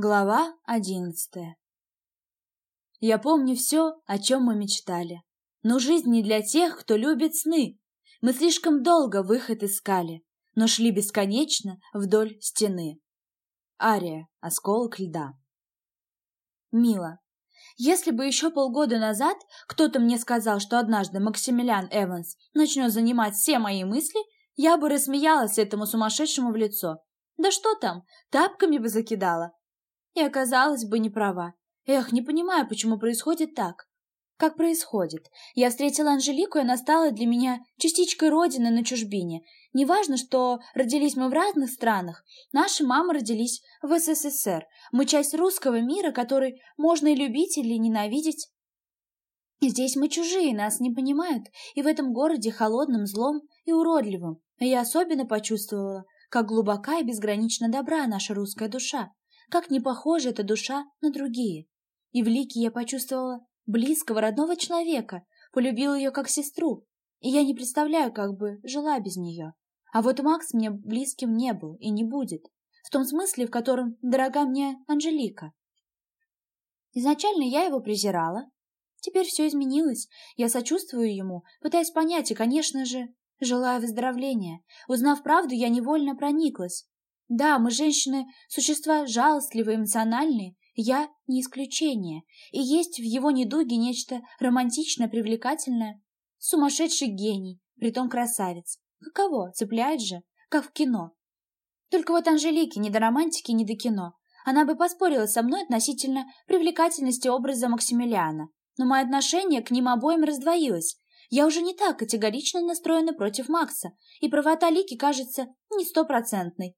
Глава одиннадцатая Я помню все, о чем мы мечтали. Но жизнь не для тех, кто любит сны. Мы слишком долго выход искали, но шли бесконечно вдоль стены. Ария. Осколок льда. Мила. Если бы еще полгода назад кто-то мне сказал, что однажды Максимилиан Эванс начнет занимать все мои мысли, я бы рассмеялась этому сумасшедшему в лицо. Да что там, тапками бы закидала, и оказалась бы не права. Эх, не понимаю, почему происходит так. Как происходит? Я встретила Анжелику, и она стала для меня частичкой родины на чужбине. Неважно, что родились мы в разных странах. Наши мамы родились в СССР. Мы часть русского мира, который можно и любить или ненавидеть. здесь мы чужие, нас не понимают, и в этом городе холодным, злом и уродливым. Я особенно почувствовала, как глубока и безгранично добра наша русская душа как не похожа эта душа на другие. И в Лике я почувствовала близкого, родного человека, полюбила ее как сестру, и я не представляю, как бы жила без нее. А вот Макс мне близким не был и не будет, в том смысле, в котором дорога мне Анжелика. Изначально я его презирала. Теперь все изменилось. Я сочувствую ему, пытаясь понять и, конечно же, желаю выздоровления. Узнав правду, я невольно прониклась. Да, мы, женщины, существа жалостливые, эмоциональные, я не исключение, и есть в его недуге нечто романтичное, привлекательное. Сумасшедший гений, притом красавец. Каково, цепляет же, как в кино. Только вот Анжелике ни до романтики, ни до кино. Она бы поспорила со мной относительно привлекательности образа Максимилиана, но мое отношение к ним обоим раздвоилось. Я уже не так категорично настроена против Макса, и правота Лики кажется не стопроцентной.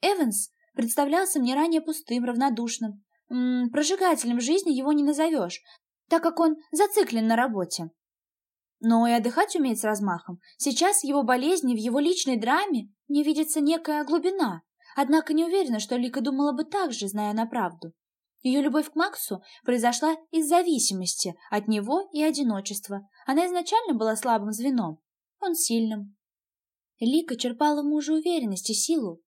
Эванс представлялся мне ранее пустым, равнодушным. М -м, прожигателем жизни его не назовешь, так как он зациклен на работе. Но и отдыхать умеет с размахом. Сейчас в его болезни, в его личной драме мне видится некая глубина. Однако не уверена, что Лика думала бы так же, зная на правду. Ее любовь к Максу произошла из зависимости от него и одиночества. Она изначально была слабым звеном, он сильным. Лика черпала мужа уверенность и силу,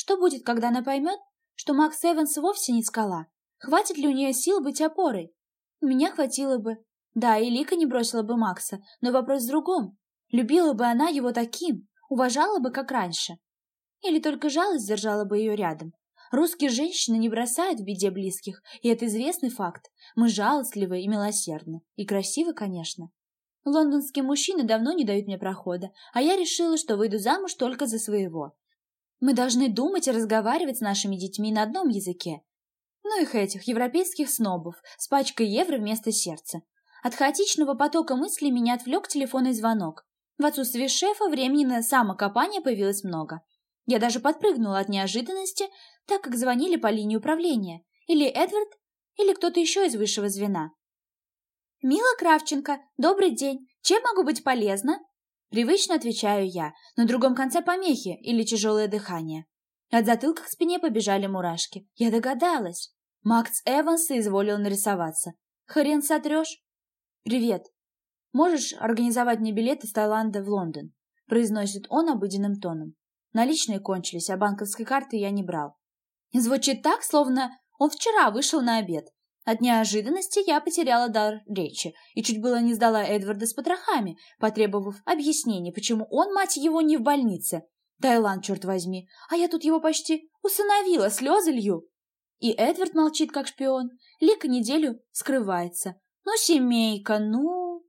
что будет, когда она поймет, что Макс Эванс вовсе не скала? Хватит ли у нее сил быть опорой? Меня хватило бы. Да, и Лика не бросила бы Макса, но вопрос в другом. Любила бы она его таким, уважала бы, как раньше. Или только жалость держала бы ее рядом. Русские женщины не бросают в беде близких, и это известный факт. Мы жалостливы и милосердны. И красивы, конечно. Лондонские мужчины давно не дают мне прохода, а я решила, что выйду замуж только за своего. Мы должны думать и разговаривать с нашими детьми на одном языке. Ну их этих, европейских снобов, с пачкой евро вместо сердца. От хаотичного потока мыслей меня отвлек телефонный звонок. В отсутствие шефа времени на самокопание появилось много. Я даже подпрыгнула от неожиданности, так как звонили по линии управления. Или Эдвард, или кто-то еще из высшего звена. «Мила Кравченко, добрый день. Чем могу быть полезна?» Привычно отвечаю я, на другом конце помехи или тяжелое дыхание. От затылка к спине побежали мурашки. Я догадалась. Макс Эванс изволил нарисоваться. Хрен сотрешь? «Привет. Можешь организовать мне билет из Таиланда в Лондон?» произносит он обыденным тоном. Наличные кончились, а банковской карты я не брал. Звучит так, словно он вчера вышел на обед. От неожиданности я потеряла дар речи и чуть было не сдала Эдварда с потрохами, потребовав объяснений, почему он, мать его, не в больнице. Таиланд, черт возьми, а я тут его почти усыновила, слезы лью. И Эдвард молчит, как шпион. Лика неделю скрывается. Ну, семейка, ну...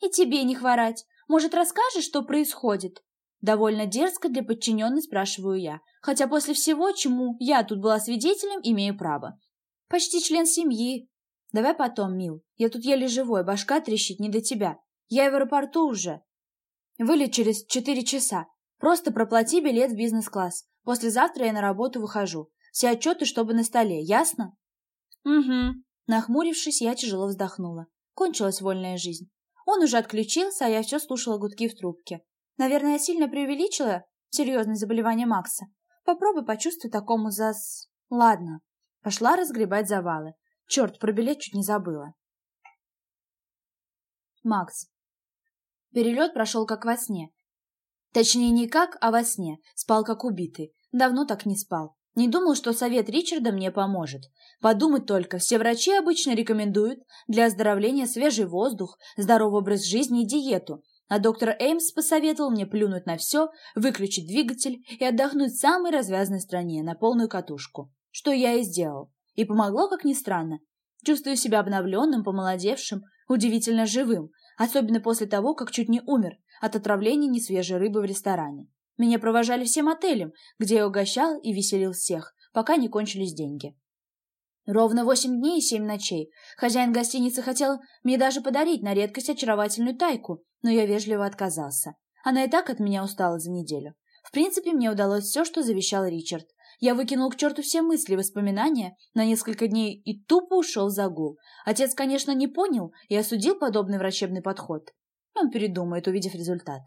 И тебе не хворать. Может, расскажешь, что происходит? Довольно дерзко для подчиненной спрашиваю я, хотя после всего, чему я тут была свидетелем, имею право. Почти член семьи. Давай потом, мил. Я тут еле живой, башка трещит не до тебя. Я в аэропорту уже. Вылет через четыре часа. Просто проплати билет в бизнес-класс. Послезавтра я на работу выхожу. Все отчеты, чтобы на столе, ясно? Угу. Нахмурившись, я тяжело вздохнула. Кончилась вольная жизнь. Он уже отключился, а я все слушала гудки в трубке. Наверное, я сильно преувеличила серьезное заболевание Макса. Попробуй почувствуй такому зас... Ладно. Пошла разгребать завалы. Черт, про билет чуть не забыла. Макс. Перелет прошел как во сне. Точнее, не как, а во сне. Спал как убитый. Давно так не спал. Не думал, что совет Ричарда мне поможет. Подумать только, все врачи обычно рекомендуют для оздоровления свежий воздух, здоровый образ жизни и диету, а доктор Эймс посоветовал мне плюнуть на все, выключить двигатель и отдохнуть в самой развязанной стране на полную катушку. Что я и сделал. И помогло, как ни странно. Чувствую себя обновленным, помолодевшим, удивительно живым, особенно после того, как чуть не умер от отравления несвежей рыбы в ресторане. Меня провожали всем отелем, где я угощал и веселил всех, пока не кончились деньги. Ровно восемь дней и семь ночей. Хозяин гостиницы хотел мне даже подарить на редкость очаровательную тайку, но я вежливо отказался. Она и так от меня устала за неделю. В принципе, мне удалось все, что завещал Ричард. Я выкинул к черту все мысли и воспоминания на несколько дней и тупо ушел за гул. Отец, конечно, не понял и осудил подобный врачебный подход. Он передумает, увидев результат.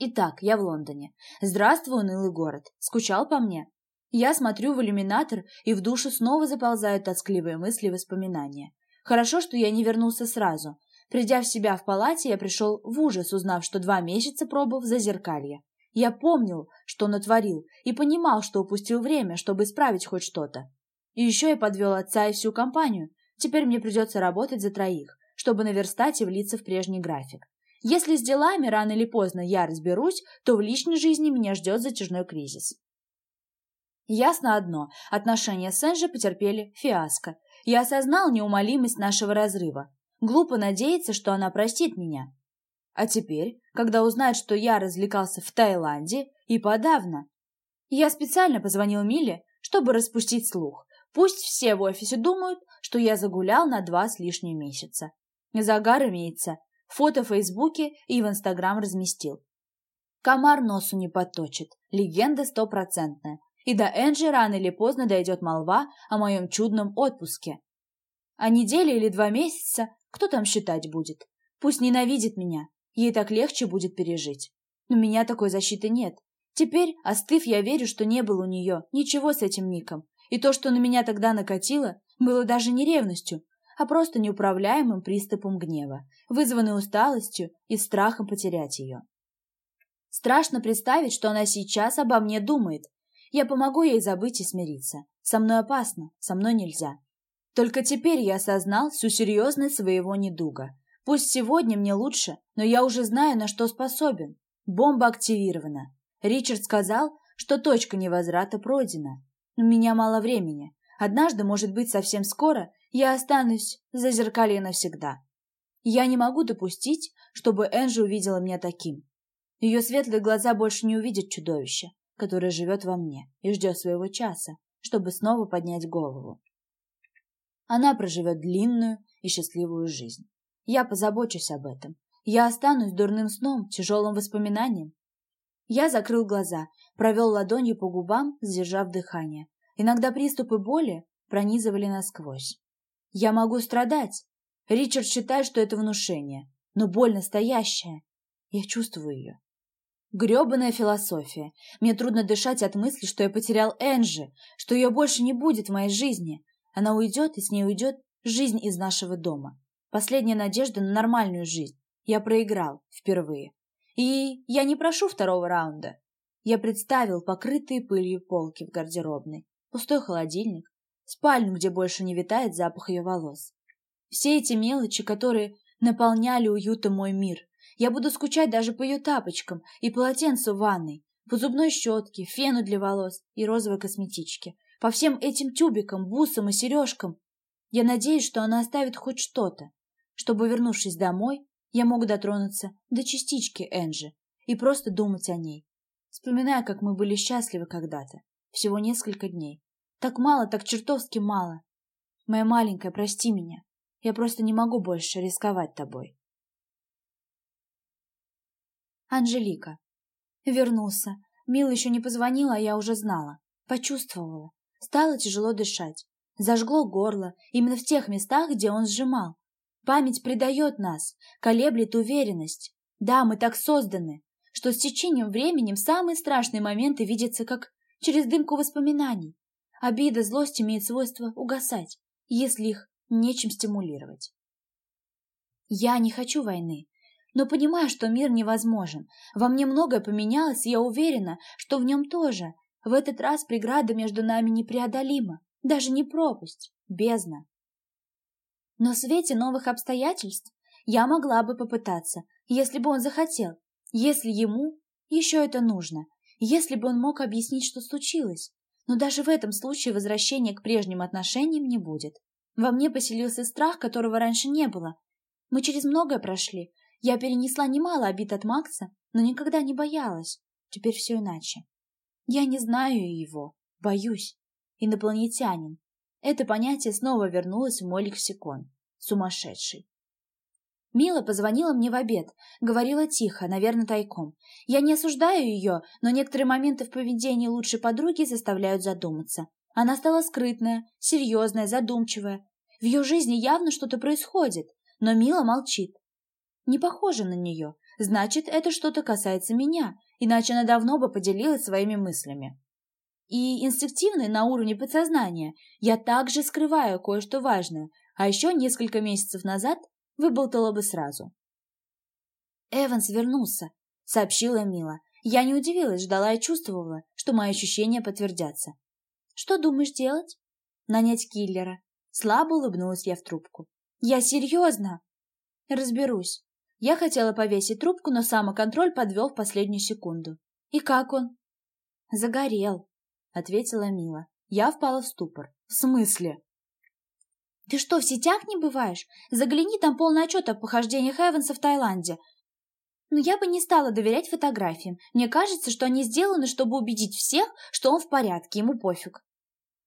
Итак, я в Лондоне. Здравствуй, унылый город. Скучал по мне? Я смотрю в иллюминатор, и в душу снова заползают тоскливые мысли и воспоминания. Хорошо, что я не вернулся сразу. Придя в себя в палате, я пришел в ужас, узнав, что два месяца пробыл в зазеркалье. Я помнил, что натворил, и понимал, что упустил время, чтобы исправить хоть что-то. И еще я подвел отца и всю компанию. Теперь мне придется работать за троих, чтобы наверстать и влиться в прежний график. Если с делами рано или поздно я разберусь, то в личной жизни меня ждет затяжной кризис. Ясно одно, отношения с Энджи потерпели фиаско. Я осознал неумолимость нашего разрыва. Глупо надеяться, что она простит меня. А теперь, когда узнает, что я развлекался в Таиланде, и подавно. Я специально позвонил Миле, чтобы распустить слух. Пусть все в офисе думают, что я загулял на два с лишним месяца. Загар имеется. Фото в Фейсбуке и в Инстаграм разместил. Комар носу не подточит. Легенда стопроцентная и до Энджи рано или поздно дойдет молва о моем чудном отпуске. А неделя или два месяца кто там считать будет? Пусть ненавидит меня, ей так легче будет пережить. У меня такой защиты нет. Теперь, остыв, я верю, что не было у нее ничего с этим Ником. И то, что на меня тогда накатило, было даже не ревностью, а просто неуправляемым приступом гнева, вызванный усталостью и страхом потерять ее. Страшно представить, что она сейчас обо мне думает, я помогу ей забыть и смириться. Со мной опасно, со мной нельзя. Только теперь я осознал всю серьезность своего недуга. Пусть сегодня мне лучше, но я уже знаю, на что способен. Бомба активирована. Ричард сказал, что точка невозврата пройдена. У меня мало времени. Однажды, может быть, совсем скоро, я останусь за зеркалье навсегда. Я не могу допустить, чтобы Энджи увидела меня таким. Ее светлые глаза больше не увидят чудовища который живет во мне и ждет своего часа, чтобы снова поднять голову. Она проживет длинную и счастливую жизнь. Я позабочусь об этом. Я останусь дурным сном, тяжелым воспоминанием. Я закрыл глаза, провел ладонью по губам, сдержав дыхание. Иногда приступы боли пронизывали насквозь. Я могу страдать. Ричард считает, что это внушение, но боль настоящая. Я чувствую ее. Грёбаная философия. Мне трудно дышать от мысли, что я потерял Энджи, что ее больше не будет в моей жизни. Она уйдет, и с ней уйдет жизнь из нашего дома. Последняя надежда на нормальную жизнь. Я проиграл впервые. И я не прошу второго раунда. Я представил покрытые пылью полки в гардеробной, пустой холодильник, спальню, где больше не витает запах ее волос. Все эти мелочи, которые наполняли уютом мой мир, я буду скучать даже по ее тапочкам и полотенцу в ванной, по зубной щетке, фену для волос и розовой косметичке, по всем этим тюбикам, бусам и сережкам. Я надеюсь, что она оставит хоть что-то, чтобы, вернувшись домой, я мог дотронуться до частички Энджи и просто думать о ней, вспоминая, как мы были счастливы когда-то, всего несколько дней. Так мало, так чертовски мало. Моя маленькая, прости меня. Я просто не могу больше рисковать тобой. Анжелика. Вернулся. Мила еще не позвонила, а я уже знала. Почувствовала. Стало тяжело дышать. Зажгло горло, именно в тех местах, где он сжимал. Память предает нас, колеблет уверенность. Да, мы так созданы, что с течением времени самые страшные моменты видятся как через дымку воспоминаний. Обида, злость имеют свойство угасать, если их нечем стимулировать. Я не хочу войны, но понимаю, что мир невозможен. Во мне многое поменялось, и я уверена, что в нем тоже. В этот раз преграда между нами непреодолима, даже не пропасть, бездна. Но в свете новых обстоятельств я могла бы попытаться, если бы он захотел, если ему еще это нужно, если бы он мог объяснить, что случилось. Но даже в этом случае возвращения к прежним отношениям не будет. Во мне поселился страх, которого раньше не было. Мы через многое прошли. Я перенесла немало обид от Макса, но никогда не боялась. Теперь все иначе. Я не знаю его, боюсь. Инопланетянин. Это понятие снова вернулось в мой лексикон. Сумасшедший. Мила позвонила мне в обед, говорила тихо, наверное, тайком. Я не осуждаю ее, но некоторые моменты в поведении лучшей подруги заставляют задуматься. Она стала скрытная, серьезная, задумчивая. В ее жизни явно что-то происходит, но Мила молчит. Не похоже на нее. Значит, это что-то касается меня, иначе она давно бы поделилась своими мыслями. И инстинктивно на уровне подсознания я также скрываю кое-что важное, а еще несколько месяцев назад выболтала бы сразу. «Эванс вернулся», — сообщила Мила. Я не удивилась, ждала и чувствовала, что мои ощущения подтвердятся. «Что думаешь делать?» «Нанять киллера». Слабо улыбнулась я в трубку. «Я серьезно?» «Разберусь». Я хотела повесить трубку, но самоконтроль подвел в последнюю секунду. «И как он?» «Загорел», — ответила Мила. Я впала в ступор. «В смысле?» «Ты что, в сетях не бываешь? Загляни, там полный отчет о похождениях Эванса в Таиланде. Но я бы не стала доверять фотографиям. Мне кажется, что они сделаны, чтобы убедить всех, что он в порядке, ему пофиг.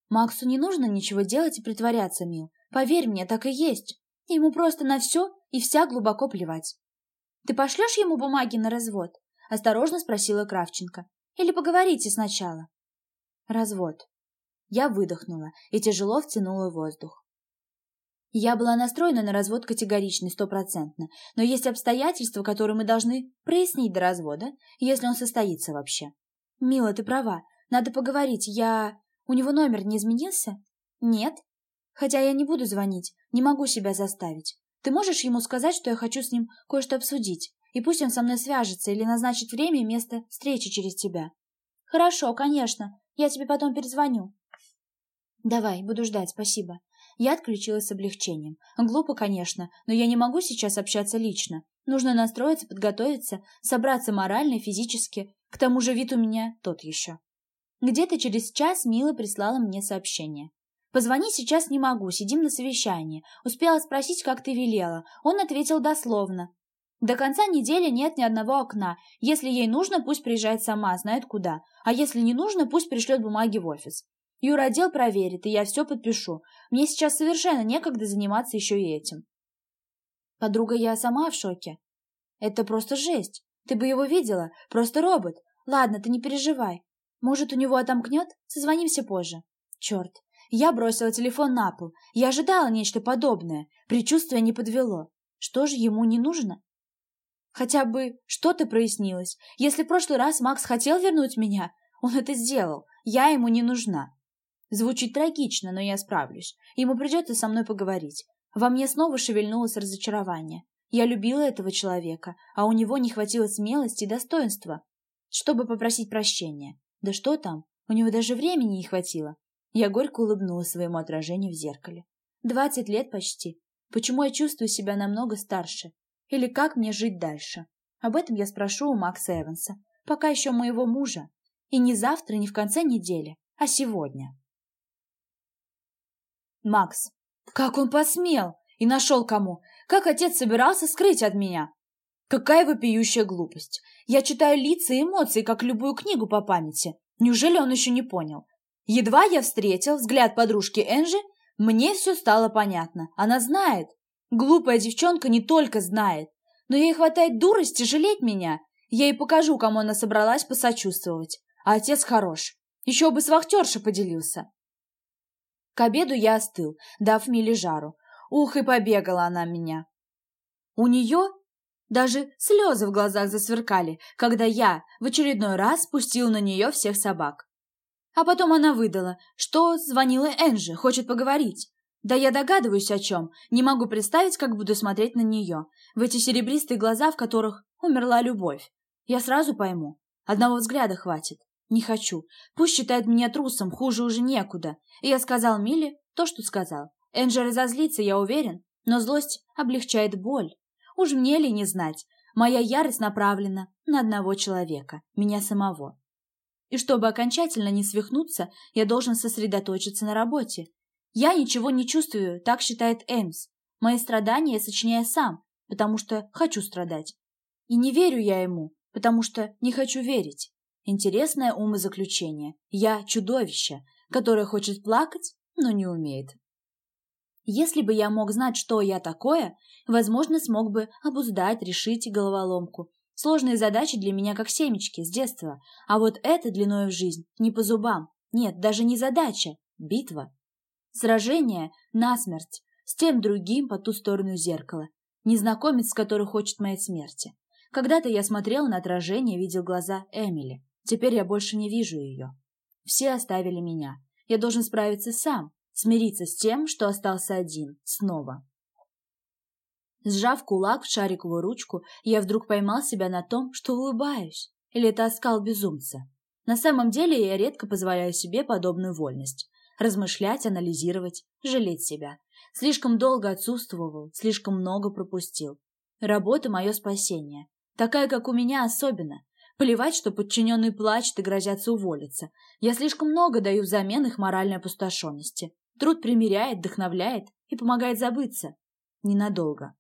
Максу не нужно ничего делать и притворяться, Мил. Поверь мне, так и есть. Ему просто на все и вся глубоко плевать. Ты пошлешь ему бумаги на развод? Осторожно спросила Кравченко. Или поговорите сначала? Развод. Я выдохнула и тяжело втянула воздух. Я была настроена на развод категорично, стопроцентно, но есть обстоятельства, которые мы должны прояснить до развода, если он состоится вообще. Мила, ты права, надо поговорить, я... У него номер не изменился? Нет. Хотя я не буду звонить, не могу себя заставить. Ты можешь ему сказать, что я хочу с ним кое-что обсудить, и пусть он со мной свяжется или назначит время и место встречи через тебя. Хорошо, конечно, я тебе потом перезвоню. Давай, буду ждать, спасибо. Я отключилась с облегчением. Глупо, конечно, но я не могу сейчас общаться лично. Нужно настроиться, подготовиться, собраться морально и физически. К тому же вид у меня тот еще. Где-то через час Мила прислала мне сообщение. «Позвонить сейчас не могу, сидим на совещании. Успела спросить, как ты велела. Он ответил дословно. До конца недели нет ни одного окна. Если ей нужно, пусть приезжает сама, знает куда. А если не нужно, пусть пришлет бумаги в офис. Юродел проверит, и я все подпишу. Мне сейчас совершенно некогда заниматься еще и этим. Подруга, я сама в шоке. Это просто жесть. Ты бы его видела. Просто робот. Ладно, ты не переживай. Может, у него отомкнет? Созвонимся позже. Черт. Я бросила телефон на пол. Я ожидала нечто подобное. Предчувствие не подвело. Что же ему не нужно? Хотя бы что-то прояснилось. Если в прошлый раз Макс хотел вернуть меня, он это сделал. Я ему не нужна. Звучит трагично, но я справлюсь. Ему придется со мной поговорить. Во мне снова шевельнулось разочарование. Я любила этого человека, а у него не хватило смелости и достоинства, чтобы попросить прощения. Да что там, у него даже времени не хватило. Я горько улыбнулась своему отражению в зеркале. Двадцать лет почти. Почему я чувствую себя намного старше? Или как мне жить дальше? Об этом я спрошу у Макса Эванса, пока еще моего мужа. И не завтра, не в конце недели, а сегодня. Макс. Как он посмел? И нашел кому? Как отец собирался скрыть от меня? Какая вопиющая глупость. Я читаю лица и эмоции, как любую книгу по памяти. Неужели он еще не понял? Едва я встретил взгляд подружки Энжи, мне все стало понятно. Она знает. Глупая девчонка не только знает, но ей хватает дурости жалеть меня. Я ей покажу, кому она собралась посочувствовать. А отец хорош. Еще бы с вахтершей поделился. К обеду я остыл, дав Миле жару. Ух, и побегала она меня. У нее даже слезы в глазах засверкали, когда я в очередной раз спустил на нее всех собак. А потом она выдала, что звонила Энжи, хочет поговорить. Да я догадываюсь о чем, не могу представить, как буду смотреть на нее, в эти серебристые глаза, в которых умерла любовь. Я сразу пойму, одного взгляда хватит. Не хочу. Пусть считает меня трусом, хуже уже некуда. И я сказал Миле то, что сказал. Энджи разозлится, я уверен, но злость облегчает боль. Уж мне ли не знать, моя ярость направлена на одного человека, меня самого. И чтобы окончательно не свихнуться, я должен сосредоточиться на работе. Я ничего не чувствую, так считает Эмс. Мои страдания я сочиняю сам, потому что хочу страдать. И не верю я ему, потому что не хочу верить. Интересное умозаключение. Я чудовище, которое хочет плакать, но не умеет. Если бы я мог знать, что я такое, возможно, смог бы обуздать, решить головоломку. Сложные задачи для меня как семечки с детства, а вот это длиной в жизнь не по зубам. Нет, даже не задача, битва. Сражение насмерть с тем другим по ту сторону зеркала. Незнакомец, который хочет моей смерти. Когда-то я смотрел на отражение, видел глаза Эмили. Теперь я больше не вижу ее. Все оставили меня. Я должен справиться сам, смириться с тем, что остался один, снова. Сжав кулак в шариковую ручку, я вдруг поймал себя на том, что улыбаюсь. Или это оскал безумца? На самом деле я редко позволяю себе подобную вольность. Размышлять, анализировать, жалеть себя. Слишком долго отсутствовал, слишком много пропустил. Работа — мое спасение. Такая, как у меня, особенно. Плевать, что подчиненные плачут и грозятся уволиться. Я слишком много даю взамен их моральной опустошенности. Труд примиряет, вдохновляет и помогает забыться. Ненадолго.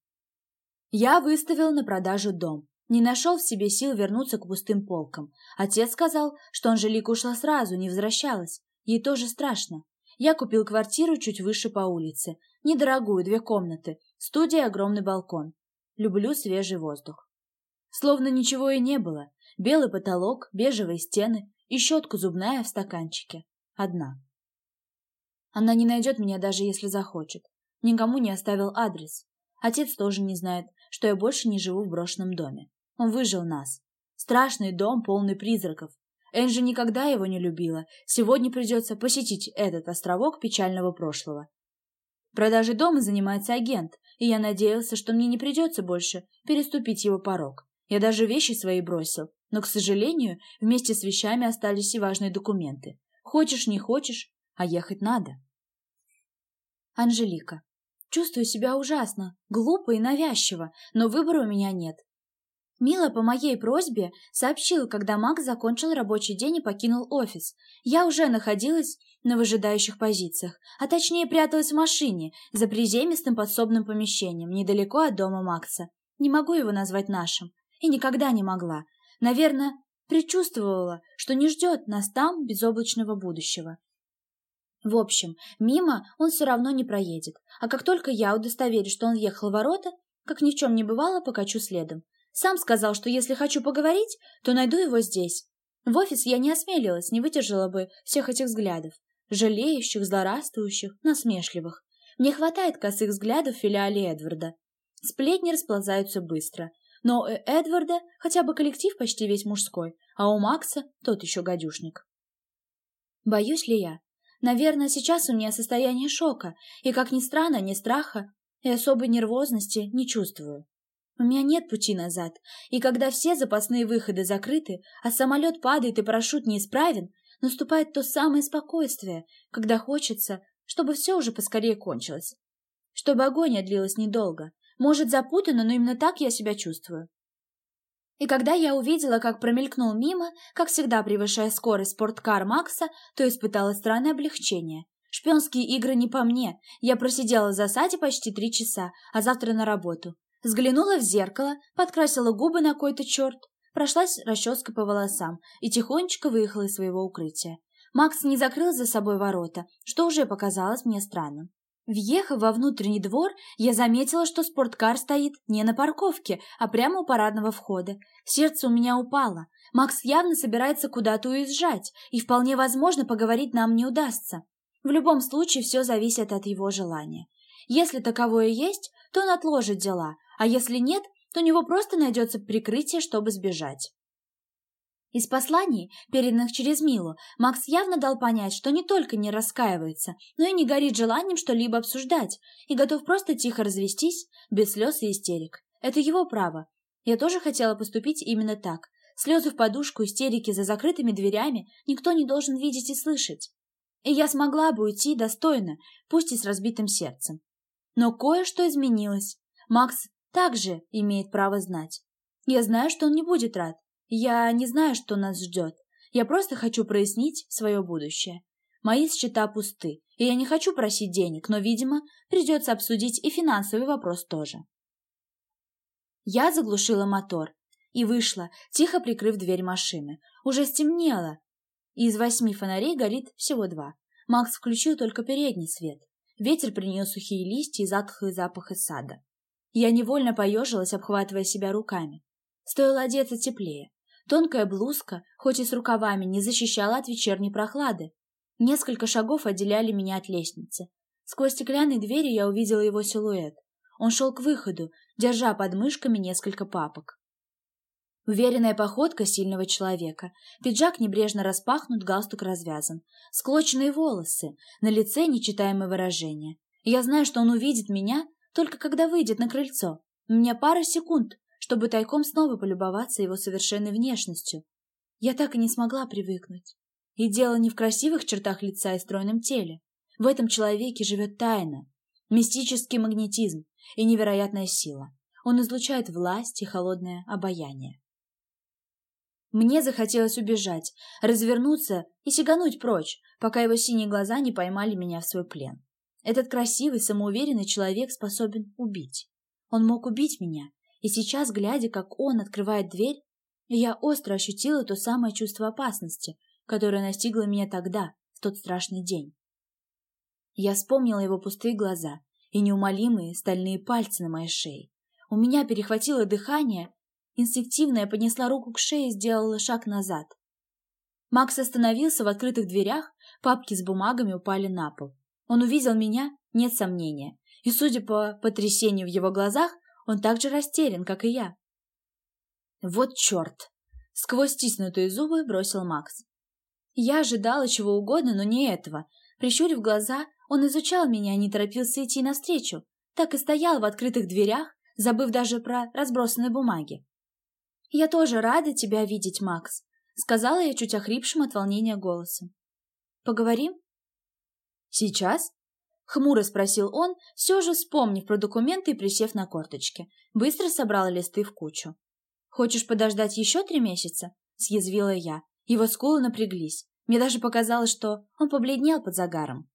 Я выставил на продажу дом. Не нашел в себе сил вернуться к пустым полкам. Отец сказал, что Анжелика ушла сразу, не возвращалась. Ей тоже страшно. Я купил квартиру чуть выше по улице. Недорогую, две комнаты. Студия, огромный балкон. Люблю свежий воздух. Словно ничего и не было. Белый потолок, бежевые стены и щетка зубная в стаканчике. Одна. Она не найдет меня, даже если захочет. Никому не оставил адрес. Отец тоже не знает, что я больше не живу в брошенном доме. Он выжил нас. Страшный дом, полный призраков. Энджи никогда его не любила. Сегодня придется посетить этот островок печального прошлого. Продажей дома занимается агент, и я надеялся, что мне не придется больше переступить его порог. Я даже вещи свои бросил, но, к сожалению, вместе с вещами остались и важные документы. Хочешь, не хочешь, а ехать надо. Анжелика. Чувствую себя ужасно, глупо и навязчиво, но выбора у меня нет. Мила по моей просьбе сообщил, когда Макс закончил рабочий день и покинул офис. Я уже находилась на выжидающих позициях, а точнее пряталась в машине за приземистым подсобным помещением недалеко от дома Макса. Не могу его назвать нашим. И никогда не могла. Наверное, предчувствовала, что не ждет нас там безоблачного будущего. В общем, мимо он все равно не проедет, а как только я удостоверюсь, что он въехал в ворота, как ни в чем не бывало, покачу следом. Сам сказал, что если хочу поговорить, то найду его здесь. В офис я не осмелилась, не выдержала бы всех этих взглядов. Жалеющих, злорадствующих, насмешливых. Мне хватает косых взглядов в филиале Эдварда. Сплетни расползаются быстро. Но у Эдварда хотя бы коллектив почти весь мужской, а у Макса тот еще гадюшник. Боюсь ли я? Наверное, сейчас у меня состояние шока, и, как ни странно, ни страха и особой нервозности не чувствую. У меня нет пути назад, и когда все запасные выходы закрыты, а самолет падает и парашют неисправен, наступает то самое спокойствие, когда хочется, чтобы все уже поскорее кончилось. Чтобы агония длилась недолго. Может, запутанно, но именно так я себя чувствую. И когда я увидела, как промелькнул мимо, как всегда превышая скорость спорткар Макса, то испытала странное облегчение. Шпионские игры не по мне. Я просидела в засаде почти три часа, а завтра на работу. Взглянула в зеркало, подкрасила губы на какой-то черт, прошлась расческой по волосам и тихонечко выехала из своего укрытия. Макс не закрыл за собой ворота, что уже показалось мне странным. Въехав во внутренний двор, я заметила, что спорткар стоит не на парковке, а прямо у парадного входа. Сердце у меня упало. Макс явно собирается куда-то уезжать, и вполне возможно, поговорить нам не удастся. В любом случае, все зависит от его желания. Если таковое есть, то он отложит дела, а если нет, то у него просто найдется прикрытие, чтобы сбежать. Из посланий, переданных через Милу, Макс явно дал понять, что не только не раскаивается, но и не горит желанием что-либо обсуждать и готов просто тихо развестись, без слез и истерик. Это его право. Я тоже хотела поступить именно так. Слезы в подушку, истерики за закрытыми дверями никто не должен видеть и слышать. И я смогла бы уйти достойно, пусть и с разбитым сердцем. Но кое-что изменилось. Макс также имеет право знать. Я знаю, что он не будет рад. Я не знаю, что нас ждет. Я просто хочу прояснить свое будущее. Мои счета пусты, и я не хочу просить денег, но, видимо, придется обсудить и финансовый вопрос тоже. Я заглушила мотор и вышла, тихо прикрыв дверь машины. Уже стемнело, и из восьми фонарей горит всего два. Макс включил только передний свет. Ветер принес сухие листья и затхлый запах из сада. Я невольно поежилась, обхватывая себя руками. Стоило одеться теплее. Тонкая блузка, хоть и с рукавами, не защищала от вечерней прохлады. Несколько шагов отделяли меня от лестницы. Сквозь стеклянные двери я увидела его силуэт. Он шел к выходу, держа под мышками несколько папок. Уверенная походка сильного человека. Пиджак небрежно распахнут, галстук развязан. Склоченные волосы, на лице нечитаемое выражение. Я знаю, что он увидит меня, только когда выйдет на крыльцо. У меня пара секунд, чтобы тайком снова полюбоваться его совершенной внешностью. Я так и не смогла привыкнуть. И дело не в красивых чертах лица и стройном теле. В этом человеке живет тайна, мистический магнетизм и невероятная сила. Он излучает власть и холодное обаяние. Мне захотелось убежать, развернуться и сигануть прочь, пока его синие глаза не поймали меня в свой плен. Этот красивый, самоуверенный человек способен убить. Он мог убить меня, и сейчас, глядя, как он открывает дверь, я остро ощутила то самое чувство опасности, которое настигло меня тогда, в тот страшный день. Я вспомнила его пустые глаза и неумолимые стальные пальцы на моей шее. У меня перехватило дыхание, инстинктивно я поднесла руку к шее и сделала шаг назад. Макс остановился в открытых дверях, папки с бумагами упали на пол. Он увидел меня, нет сомнения, и, судя по потрясению в его глазах, он так же растерян, как и я. «Вот черт!» — сквозь стиснутые зубы бросил Макс. Я ожидала чего угодно, но не этого. Прищурив глаза, он изучал меня не торопился идти навстречу. Так и стоял в открытых дверях, забыв даже про разбросанные бумаги. «Я тоже рада тебя видеть, Макс», — сказала я чуть охрипшим от волнения голосом. «Поговорим?» «Сейчас?» Хмуро спросил он, все же вспомнив про документы и присев на корточки. Быстро собрал листы в кучу. «Хочешь подождать еще три месяца?» – съязвила я. Его скулы напряглись. Мне даже показалось, что он побледнел под загаром.